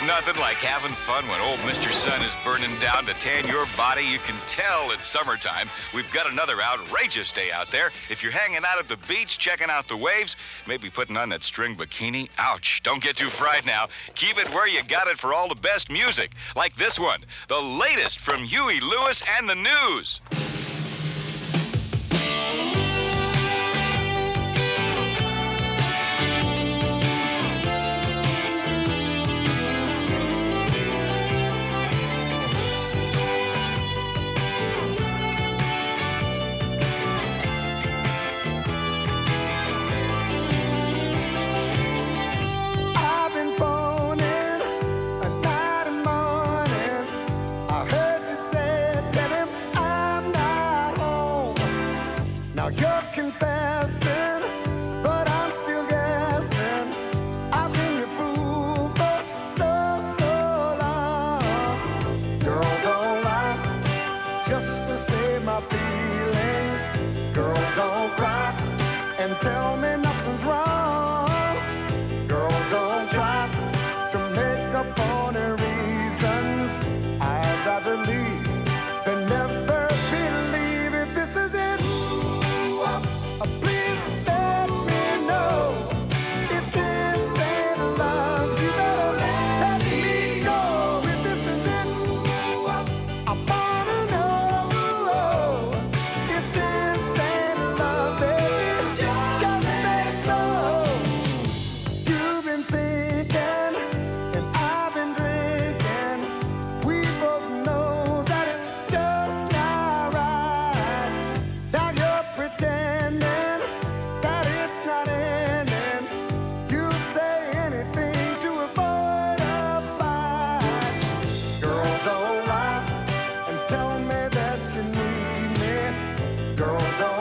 nothing like having fun when old Mr. Sun is burning down to tan your body. You can tell it's summertime. We've got another outrageous day out there. If you're hanging out at the beach, checking out the waves, maybe putting on that string bikini, ouch, don't get too fried now. Keep it where you got it for all the best music, like this one, the latest from Huey Lewis and the News. I heard you say, tell him I'm not home. Now you're confessing, but I'm still guessing. I've been your fool for so, so long. Girl, don't lie, just to save my feelings. Girl, don't cry and tell me nothing's wrong. girl,